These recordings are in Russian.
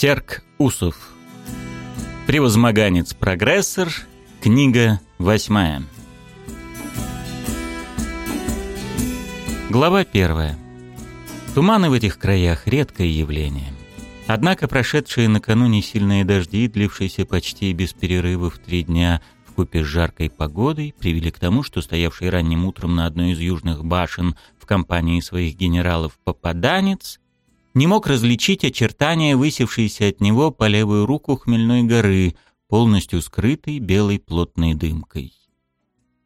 Серк Усов. Превозмоганец-прогрессор. Книга восьмая. Глава первая. Туманы в этих краях – редкое явление. Однако прошедшие накануне сильные дожди, длившиеся почти без перерыва в три дня, в купе с жаркой погодой, привели к тому, что стоявший ранним утром на одной из южных башен в компании своих генералов попаданец не мог различить очертания высевшейся от него по левую руку хмельной горы, полностью скрытой белой плотной дымкой.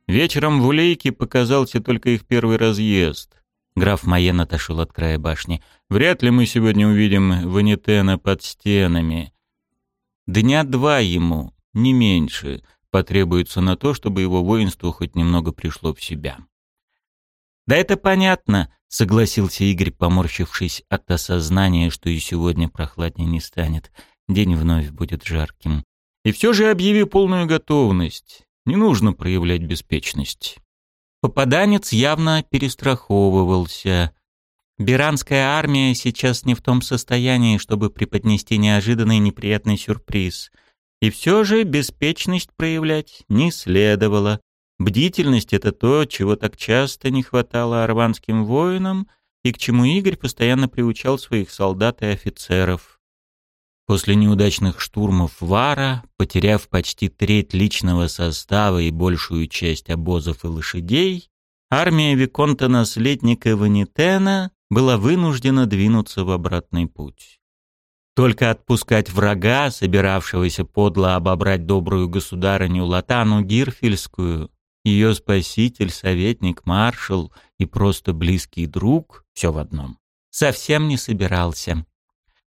Вечером в Улейке показался только их первый разъезд. Граф Майен отошел от края башни. «Вряд ли мы сегодня увидим Ванитена под стенами. Дня два ему, не меньше, потребуется на то, чтобы его воинство хоть немного пришло в себя». «Да это понятно», — согласился Игорь, поморщившись от осознания, что и сегодня прохладнее не станет. День вновь будет жарким. «И все же объяви полную готовность. Не нужно проявлять беспечность». Попаданец явно перестраховывался. Биранская армия сейчас не в том состоянии, чтобы преподнести неожиданный неприятный сюрприз. И все же беспечность проявлять не следовало. Бдительность — это то, чего так часто не хватало арванским воинам и к чему Игорь постоянно приучал своих солдат и офицеров. После неудачных штурмов Вара, потеряв почти треть личного состава и большую часть обозов и лошадей, армия Виконта-наследника Ванитена была вынуждена двинуться в обратный путь. Только отпускать врага, собиравшегося подло обобрать добрую государыню Латану Гирфельскую, ее спаситель, советник, маршал и просто близкий друг, все в одном, совсем не собирался.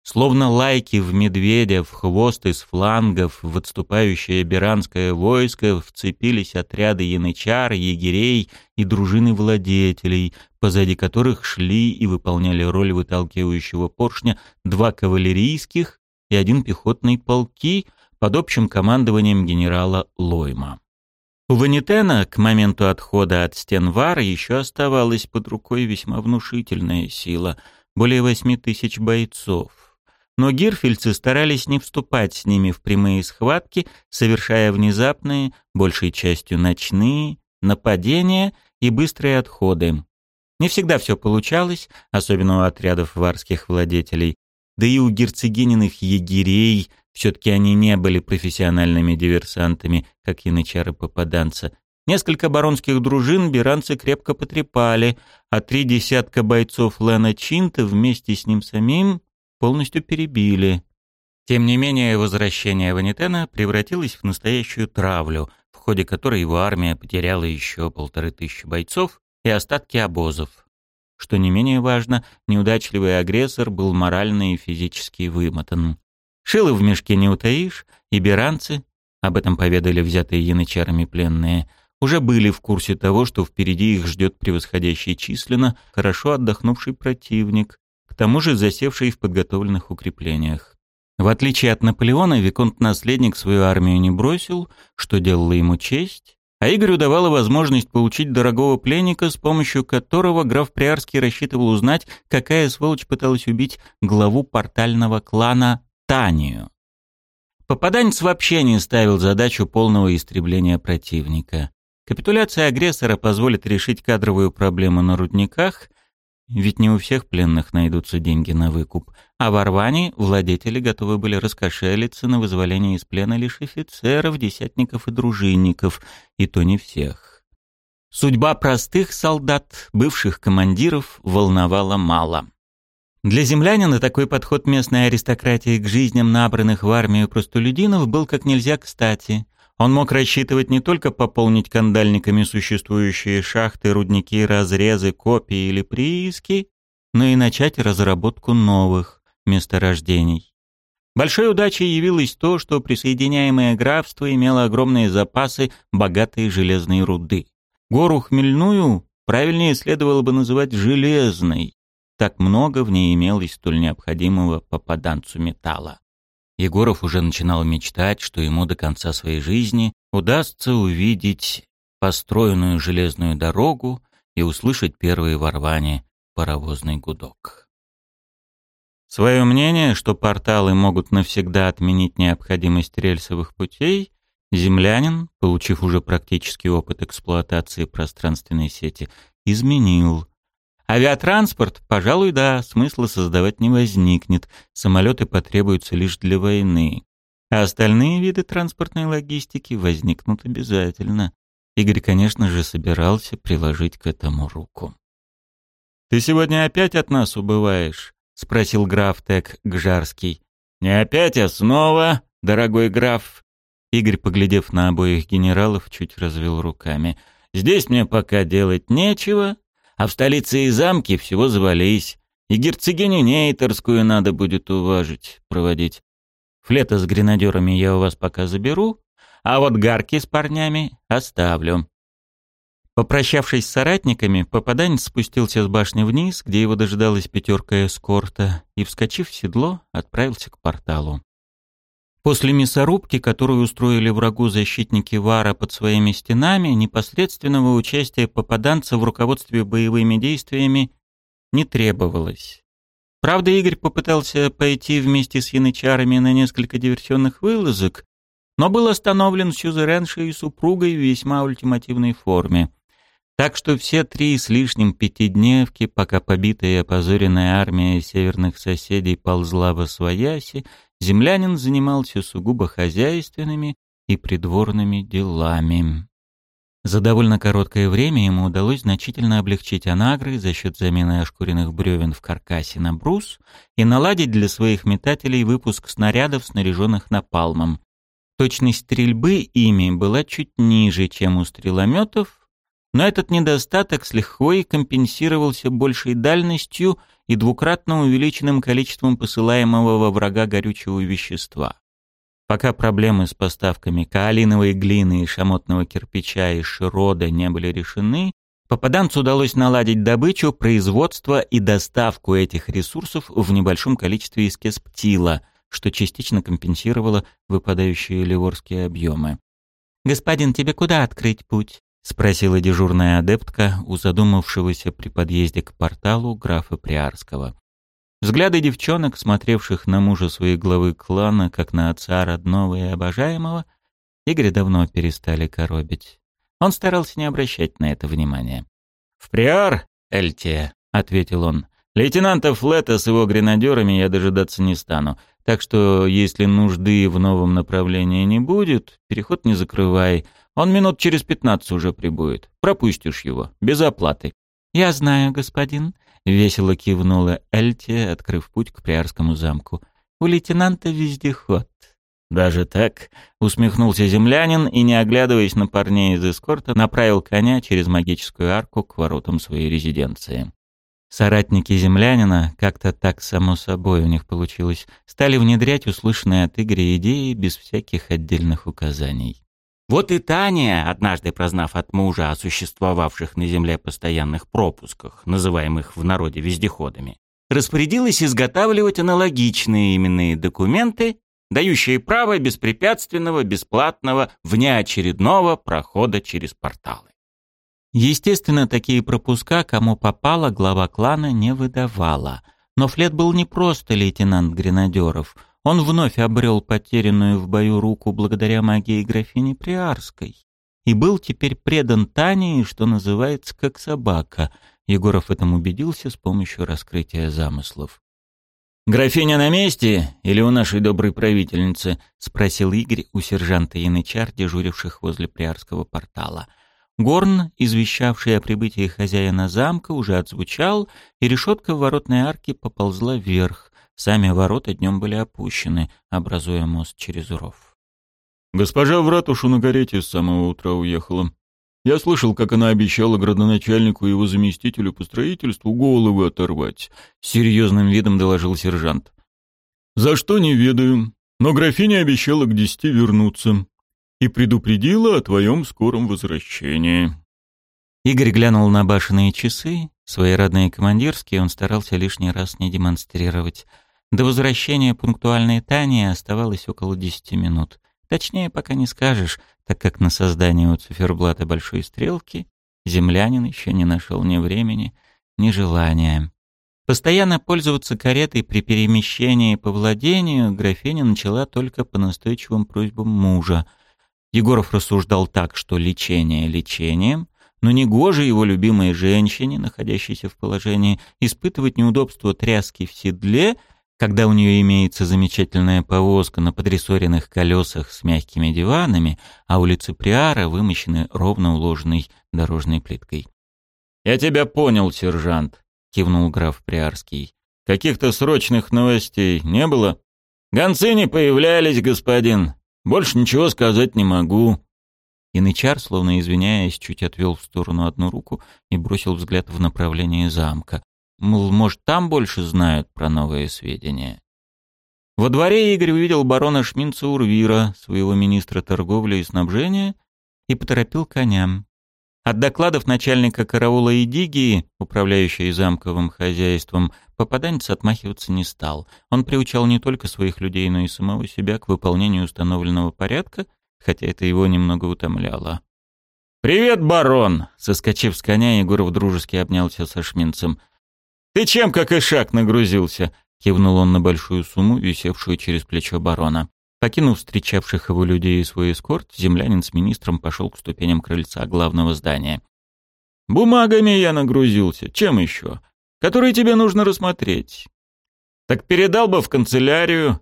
Словно лайки в медведя, в хвост из флангов, в отступающее биранское войско вцепились отряды янычар, егерей и дружины владетелей, позади которых шли и выполняли роль выталкивающего поршня два кавалерийских и один пехотный полки под общим командованием генерала Лойма. У Ванитена к моменту отхода от стен Вара еще оставалась под рукой весьма внушительная сила, более восьми тысяч бойцов. Но гирфельцы старались не вступать с ними в прямые схватки, совершая внезапные, большей частью ночные, нападения и быстрые отходы. Не всегда все получалось, особенно у отрядов варских владетелей, да и у герцогининых егерей все-таки они не были профессиональными диверсантами, как янычары-попаданца. Несколько баронских дружин биранцы крепко потрепали, а три десятка бойцов Лена Чинта вместе с ним самим полностью перебили. Тем не менее, возвращение Ванитена превратилось в настоящую травлю, в ходе которой его армия потеряла еще полторы тысячи бойцов и остатки обозов. Что не менее важно, неудачливый агрессор был морально и физически вымотан. Шило в мешке не утаишь, и беранцы, об этом поведали взятые янычарами пленные, уже были в курсе того, что впереди их ждет превосходящий численно, хорошо отдохнувший противник, тому же засевший в подготовленных укреплениях. В отличие от Наполеона, Виконт-наследник свою армию не бросил, что делало ему честь, а Игорю давало возможность получить дорогого пленника, с помощью которого граф Приарский рассчитывал узнать, какая сволочь пыталась убить главу портального клана Танию. Попаданец вообще не ставил задачу полного истребления противника. Капитуляция агрессора позволит решить кадровую проблему на рудниках, ведь не у всех пленных найдутся деньги на выкуп, а в Орване владетели готовы были раскошелиться на вызволение из плена лишь офицеров, десятников и дружинников, и то не всех. Судьба простых солдат, бывших командиров, волновала мало. Для землянина такой подход местной аристократии к жизням набранных в армию простолюдинов был как нельзя кстати. Он мог рассчитывать не только пополнить кандальниками существующие шахты, рудники, разрезы, копии или прииски, но и начать разработку новых месторождений. Большой удачей явилось то, что присоединяемое графство имело огромные запасы богатой железной руды. Гору хмельную правильнее следовало бы называть железной, так много в ней имелось столь необходимого попаданцу металла. Егоров уже начинал мечтать, что ему до конца своей жизни удастся увидеть построенную железную дорогу и услышать первые ворвания паровозный гудок. Свое мнение, что порталы могут навсегда отменить необходимость рельсовых путей, землянин, получив уже практический опыт эксплуатации пространственной сети, изменил. Авиатранспорт, пожалуй, да, смысла создавать не возникнет, самолеты потребуются лишь для войны. А остальные виды транспортной логистики возникнут обязательно. Игорь, конечно же, собирался приложить к этому руку. «Ты сегодня опять от нас убываешь?» — спросил граф Тек Гжарский. «Не опять, а снова, дорогой граф». Игорь, поглядев на обоих генералов, чуть развел руками. «Здесь мне пока делать нечего, а в столице и замке всего завались. И герцогиню Нейтерскую надо будет уважить, проводить. Флета с гренадерами я у вас пока заберу, а вот гарки с парнями оставлю». Попрощавшись с соратниками, попаданец спустился с башни вниз, где его дожидалась пятерка эскорта, и, вскочив в седло, отправился к порталу. После мясорубки, которую устроили врагу защитники Вара под своими стенами, непосредственного участия попаданца в руководстве боевыми действиями не требовалось. Правда, Игорь попытался пойти вместе с янычарами на несколько диверсионных вылазок, но был остановлен сюзереншей и супругой в весьма ультимативной форме. Так что все три с лишним пятидневки, пока побитая и опозоренная армия северных соседей ползла во свояси, землянин занимался сугубо хозяйственными и придворными делами. За довольно короткое время ему удалось значительно облегчить анагры за счет замены ошкуренных бревен в каркасе на брус и наладить для своих метателей выпуск снарядов, снаряженных напалмом. Точность стрельбы ими была чуть ниже, чем у стрелометов, но этот недостаток с лихвой компенсировался большей дальностью и двукратно увеличенным количеством посылаемого во врага горючего вещества. Пока проблемы с поставками каолиновой глины и шамотного кирпича из Широда не были решены, попаданцу удалось наладить добычу, производство и доставку этих ресурсов в небольшом количестве из Кесптила, что частично компенсировало выпадающие ливорские объемы. «Господин, тебе куда открыть путь?» — спросила дежурная адептка у задумавшегося при подъезде к порталу графа Приарского. Взгляды девчонок, смотревших на мужа своей главы клана, как на отца родного и обожаемого, Игорь давно перестали коробить. Он старался не обращать на это внимания. «В приар, Эльте», — ответил он. «Лейтенанта Флета с его гренадерами я дожидаться не стану, так что, если нужды в новом направлении не будет, переход не закрывай. Он минут через пятнадцать уже прибудет. Пропустишь его, без оплаты». «Я знаю, господин», Весело кивнула Эльте, открыв путь к Приарскому замку. «У лейтенанта вездеход». «Даже так?» — усмехнулся землянин и, не оглядываясь на парней из эскорта, направил коня через магическую арку к воротам своей резиденции. Соратники землянина, как-то так само собой у них получилось, стали внедрять услышанные от Игоря идеи без всяких отдельных указаний. Вот и Таня, однажды прознав от мужа о существовавших на земле постоянных пропусках, называемых в народе вездеходами, распорядилась изготавливать аналогичные именные документы, дающие право беспрепятственного, бесплатного, внеочередного прохода через порталы. Естественно, такие пропуска, кому попало, глава клана не выдавала. Но Флет был не просто лейтенант гренадеров — он вновь обрел потерянную в бою руку благодаря магии графини Приарской и был теперь предан Тане, что называется, как собака. Егоров в этом убедился с помощью раскрытия замыслов. «Графиня на месте или у нашей доброй правительницы?» — спросил Игорь у сержанта Янычар, дежуривших возле Приарского портала. Горн, извещавший о прибытии хозяина замка, уже отзвучал, и решетка в воротной арке поползла вверх. Сами ворота днем были опущены, образуя мост через ров. «Госпожа в ратушу на карете с самого утра уехала. Я слышал, как она обещала градоначальнику и его заместителю по строительству головы оторвать», — серьезным видом доложил сержант. «За что не ведаю, но графиня обещала к десяти вернуться и предупредила о твоем скором возвращении». Игорь глянул на башенные часы, свои родные командирские он старался лишний раз не демонстрировать — до возвращения пунктуальной Тани оставалось около десяти минут. Точнее, пока не скажешь, так как на создание у циферблата большой стрелки землянин еще не нашел ни времени, ни желания. Постоянно пользоваться каретой при перемещении по владению графиня начала только по настойчивым просьбам мужа. Егоров рассуждал так, что лечение лечением, но не гоже его любимой женщине, находящейся в положении, испытывать неудобство тряски в седле, когда у нее имеется замечательная повозка на подрессоренных колесах с мягкими диванами, а улицы Приара вымощены ровно уложенной дорожной плиткой. «Я тебя понял, сержант», — кивнул граф Приарский. «Каких-то срочных новостей не было?» «Гонцы не появлялись, господин. Больше ничего сказать не могу». Янычар, словно извиняясь, чуть отвел в сторону одну руку и бросил взгляд в направлении замка. Мол, может, там больше знают про новые сведения. Во дворе Игорь увидел барона Шминца Урвира, своего министра торговли и снабжения, и поторопил коням. От докладов начальника караула и Дигии, управляющей замковым хозяйством, попаданец отмахиваться не стал. Он приучал не только своих людей, но и самого себя к выполнению установленного порядка, хотя это его немного утомляло. «Привет, барон!» — соскочив с коня, Егоров дружески обнялся со шминцем. «Ты чем, как и шаг, нагрузился?» — кивнул он на большую сумму, висевшую через плечо барона. Покинув встречавших его людей и свой эскорт, землянин с министром пошел к ступеням крыльца главного здания. «Бумагами я нагрузился. Чем еще? Которые тебе нужно рассмотреть. Так передал бы в канцелярию».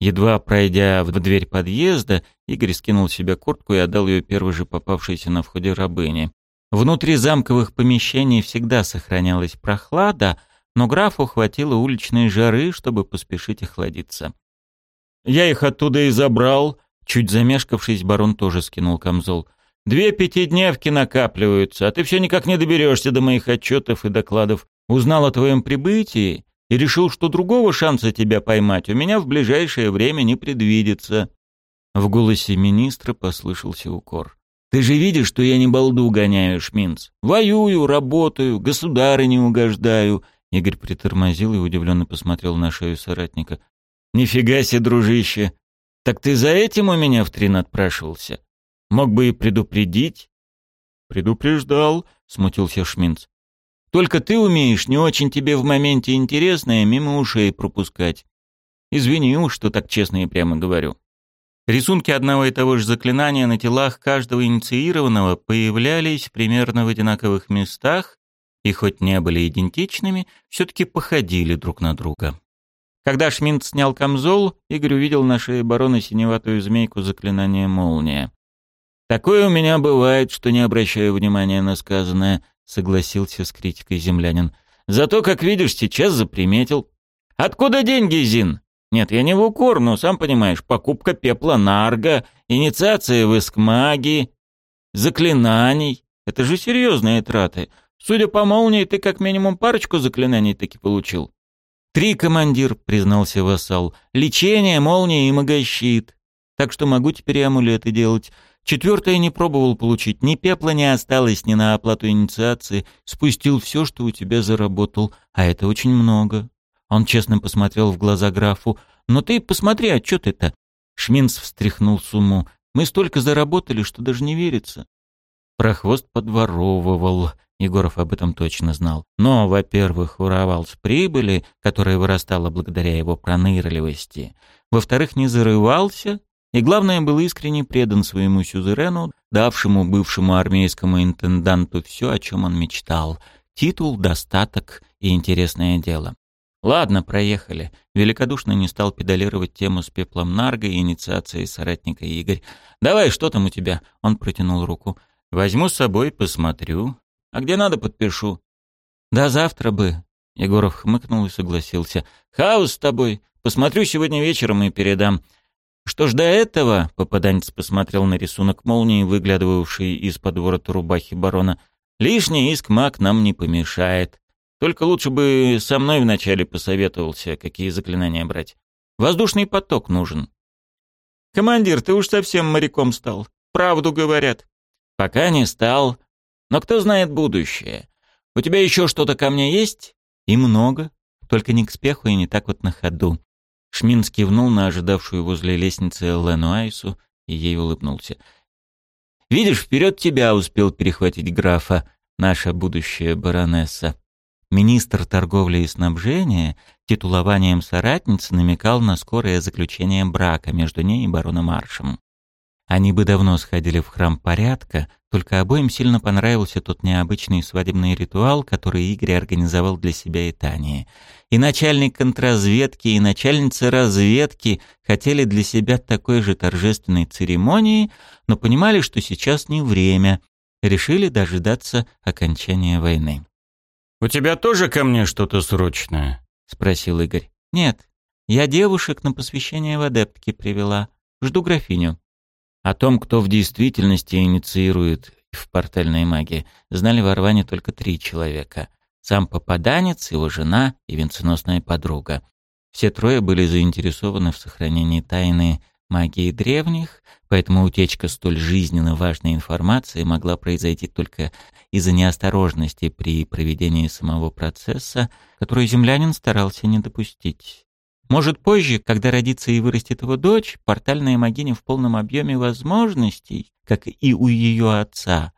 Едва пройдя в дверь подъезда, Игорь скинул себе куртку и отдал ее первой же попавшейся на входе рабыне. Внутри замковых помещений всегда сохранялась прохлада, но графу хватило уличной жары, чтобы поспешить охладиться. Я их оттуда и забрал. Чуть замешкавшись, барон тоже скинул камзол. Две пятидневки накапливаются, а ты все никак не доберешься до моих отчетов и докладов. Узнал о твоем прибытии и решил, что другого шанса тебя поймать у меня в ближайшее время не предвидится. В голосе министра послышался укор. «Ты же видишь, что я не балду гоняю, Шминц. Воюю, работаю, государы не угождаю». Игорь притормозил и удивленно посмотрел на шею соратника. «Нифига себе, дружище! Так ты за этим у меня в трин отпрашивался? Мог бы и предупредить?» «Предупреждал», — смутился Шминц. «Только ты умеешь не очень тебе в моменте интересное мимо ушей пропускать. Извини уж, что так честно и прямо говорю». Рисунки одного и того же заклинания на телах каждого инициированного появлялись примерно в одинаковых местах и хоть не были идентичными, все-таки походили друг на друга. Когда Шминт снял камзол, Игорь увидел на шее барона синеватую змейку заклинания «Молния». «Такое у меня бывает, что не обращаю внимания на сказанное», — согласился с критикой землянин. «Зато, как видишь, сейчас заприметил. Откуда деньги, Зин? Нет, я не в укор, но, сам понимаешь, покупка пепла нарга, инициация в эскмаги, заклинаний. Это же серьезные траты. Судя по молнии, ты как минимум парочку заклинаний таки получил». «Три, командир», — признался вассал. «Лечение, молния и магощит. Так что могу теперь и амулеты делать. Четвертое не пробовал получить. Ни пепла не осталось ни на оплату инициации. Спустил все, что у тебя заработал. А это очень много». Он честно посмотрел в глаза графу. «Но ты посмотри, отчет это». Шминц встряхнул сумму. «Мы столько заработали, что даже не верится». Прохвост подворовывал. Егоров об этом точно знал. Но, во-первых, воровал с прибыли, которая вырастала благодаря его пронырливости. Во-вторых, не зарывался. И главное, был искренне предан своему сюзерену, давшему бывшему армейскому интенданту все, о чем он мечтал. Титул, достаток и интересное дело. Ладно, проехали. Великодушно не стал педалировать тему с пеплом Нарга и инициацией соратника Игорь. «Давай, что там у тебя?» Он протянул руку. «Возьму с собой, посмотрю. А где надо, подпишу. Да завтра бы. Егоров хмыкнул и согласился. Хаос с тобой. Посмотрю сегодня вечером и передам. Что ж до этого, попаданец посмотрел на рисунок молнии, выглядывавший из-под ворота рубахи барона. Лишний иск маг нам не помешает. Только лучше бы со мной вначале посоветовался, какие заклинания брать. Воздушный поток нужен. Командир, ты уж совсем моряком стал. Правду говорят. Пока не стал, но кто знает будущее? У тебя еще что-то ко мне есть? И много. Только не к спеху и не так вот на ходу. Шмин кивнул на ожидавшую возле лестницы Лену Айсу и ей улыбнулся. «Видишь, вперед тебя успел перехватить графа, наша будущая баронесса». Министр торговли и снабжения титулованием соратницы намекал на скорое заключение брака между ней и бароном Маршем. Они бы давно сходили в храм порядка, только обоим сильно понравился тот необычный свадебный ритуал, который Игорь организовал для себя и Тани. И начальник контрразведки, и начальница разведки хотели для себя такой же торжественной церемонии, но понимали, что сейчас не время, решили дожидаться окончания войны. «У тебя тоже ко мне что-то срочное?» — спросил Игорь. «Нет, я девушек на посвящение в адептки привела. Жду графиню». О том, кто в действительности инициирует в портальной магии, знали в Орване только три человека. Сам попаданец, его жена и венценосная подруга. Все трое были заинтересованы в сохранении тайны магии древних, поэтому утечка столь жизненно важной информации могла произойти только из-за неосторожности при проведении самого процесса, который землянин старался не допустить. Может, позже, когда родится и вырастет его дочь, портальная магиня в полном объеме возможностей, как и у ее отца,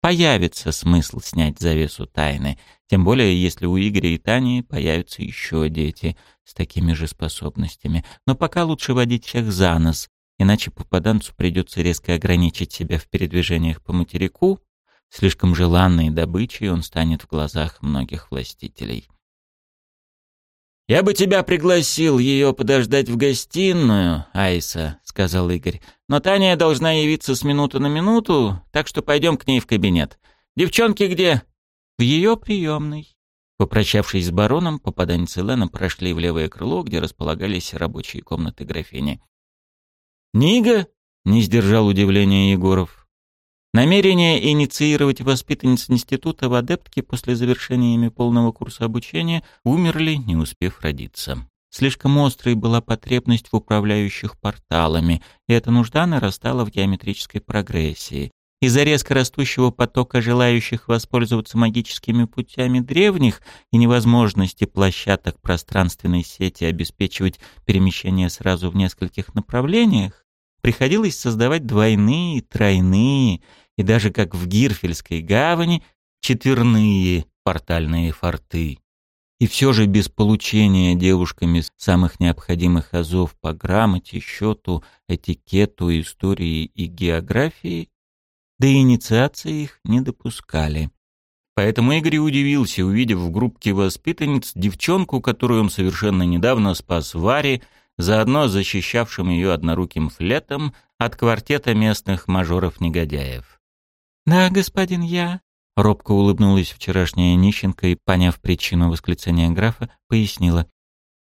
появится смысл снять завесу тайны, тем более если у Игоря и Тани появятся еще дети с такими же способностями. Но пока лучше водить всех за нос, иначе попаданцу придется резко ограничить себя в передвижениях по материку, слишком желанной добычей он станет в глазах многих властителей. «Я бы тебя пригласил ее подождать в гостиную, Айса», — сказал Игорь. «Но Таня должна явиться с минуты на минуту, так что пойдем к ней в кабинет. Девчонки где?» «В ее приемной». Попрощавшись с бароном, попаданец и Лена прошли в левое крыло, где располагались рабочие комнаты графини. «Нига?» — не сдержал удивления Егоров. Намерение инициировать воспитанниц института в адептке после завершения ими полного курса обучения умерли, не успев родиться. Слишком острой была потребность в управляющих порталами, и эта нужда нарастала в геометрической прогрессии. Из-за резко растущего потока желающих воспользоваться магическими путями древних и невозможности площадок пространственной сети обеспечивать перемещение сразу в нескольких направлениях, приходилось создавать двойные, тройные и даже как в Гирфельской гавани четверные портальные форты. И все же без получения девушками самых необходимых азов по грамоте, счету, этикету, истории и географии, до инициации их не допускали. Поэтому Игорь удивился, увидев в группке воспитанниц девчонку, которую он совершенно недавно спас Варе, заодно защищавшим ее одноруким флетом от квартета местных мажоров-негодяев. «Да, господин, я...» Робко улыбнулась вчерашняя нищенка и, поняв причину восклицания графа, пояснила.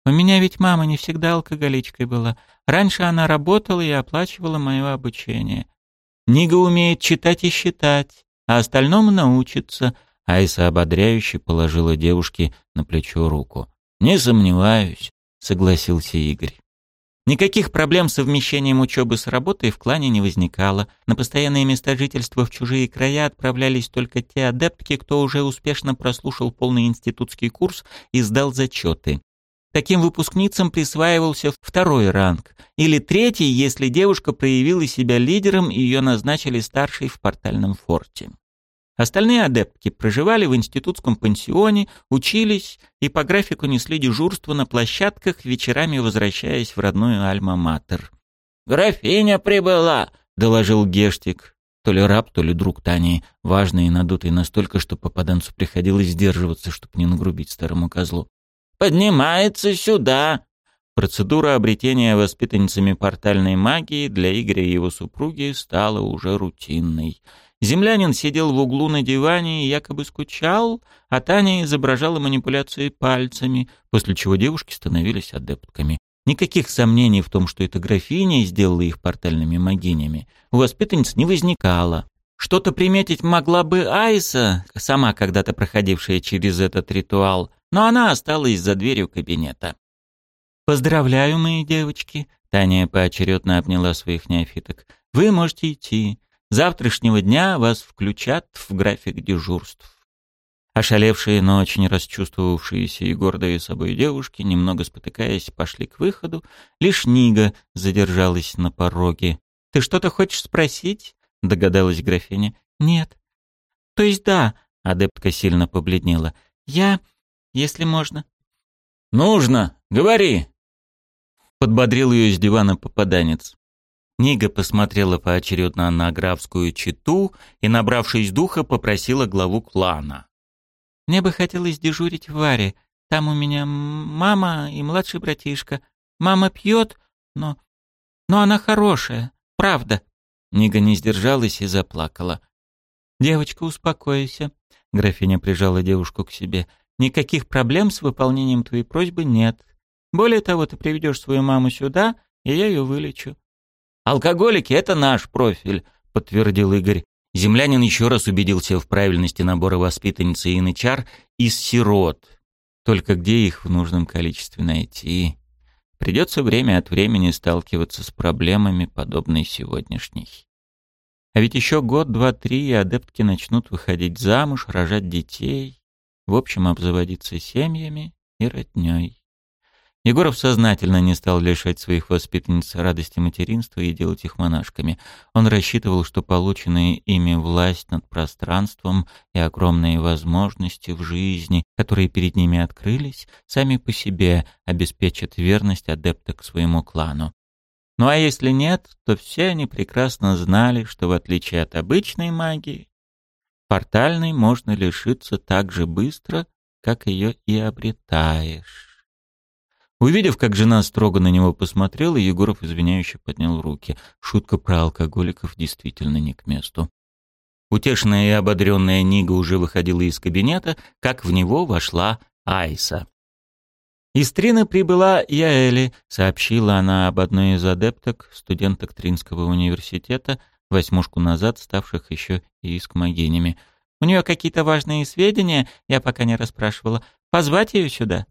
«У меня ведь мама не всегда алкоголичкой была. Раньше она работала и оплачивала мое обучение. Нига умеет читать и считать, а остальному научится». Айса ободряюще положила девушке на плечо руку. «Не сомневаюсь», — согласился Игорь. Никаких проблем с совмещением учебы с работой в клане не возникало. На постоянные места жительства в чужие края отправлялись только те адептки, кто уже успешно прослушал полный институтский курс и сдал зачеты. Таким выпускницам присваивался второй ранг, или третий, если девушка проявила себя лидером и ее назначили старшей в портальном форте. Остальные адептки проживали в институтском пансионе, учились и по графику несли дежурство на площадках, вечерами возвращаясь в родную Альма-Матер. «Графиня прибыла!» — доложил Гештик. То ли раб, то ли друг Тани, важный и надутый настолько, что попаданцу приходилось сдерживаться, чтобы не нагрубить старому козлу. «Поднимается сюда!» Процедура обретения воспитанницами портальной магии для Игоря и его супруги стала уже рутинной — Землянин сидел в углу на диване и якобы скучал, а Таня изображала манипуляции пальцами, после чего девушки становились адептками. Никаких сомнений в том, что эта графиня сделала их портальными могинями, у воспитанниц не возникало. Что-то приметить могла бы Айса, сама когда-то проходившая через этот ритуал, но она осталась за дверью кабинета. «Поздравляю, мои девочки!» Таня поочередно обняла своих неофиток. «Вы можете идти завтрашнего дня вас включат в график дежурств. Ошалевшие, но очень расчувствовавшиеся и гордые собой девушки, немного спотыкаясь, пошли к выходу. Лишь Нига задержалась на пороге. «Ты что-то хочешь спросить?» — догадалась графиня. «Нет». «То есть да», — адептка сильно побледнела. «Я, если можно». «Нужно! Говори!» Подбодрил ее с дивана попаданец. Нига посмотрела поочередно на графскую читу и, набравшись духа, попросила главу клана. «Мне бы хотелось дежурить в Варе. Там у меня мама и младший братишка. Мама пьет, но... но она хорошая, правда». Нига не сдержалась и заплакала. «Девочка, успокойся», — графиня прижала девушку к себе. «Никаких проблем с выполнением твоей просьбы нет. Более того, ты приведешь свою маму сюда, и я ее вылечу. «Алкоголики — это наш профиль», — подтвердил Игорь. Землянин еще раз убедился в правильности набора воспитанницы и янычар из сирот. Только где их в нужном количестве найти? Придется время от времени сталкиваться с проблемами, подобной сегодняшней. А ведь еще год, два, три, и адептки начнут выходить замуж, рожать детей, в общем, обзаводиться семьями и родней. Егоров сознательно не стал лишать своих воспитанниц радости материнства и делать их монашками. Он рассчитывал, что полученные ими власть над пространством и огромные возможности в жизни, которые перед ними открылись, сами по себе обеспечат верность адепта к своему клану. Ну а если нет, то все они прекрасно знали, что в отличие от обычной магии, портальной можно лишиться так же быстро, как ее и обретаешь. Увидев, как жена строго на него посмотрела, Егоров извиняюще поднял руки. Шутка про алкоголиков действительно не к месту. Утешенная и ободренная Нига уже выходила из кабинета, как в него вошла Айса. «Из Трины прибыла Яэли», — сообщила она об одной из адепток, студенток Тринского университета, восьмушку назад ставших еще и искмогинями. «У нее какие-то важные сведения, я пока не расспрашивала. Позвать ее сюда?»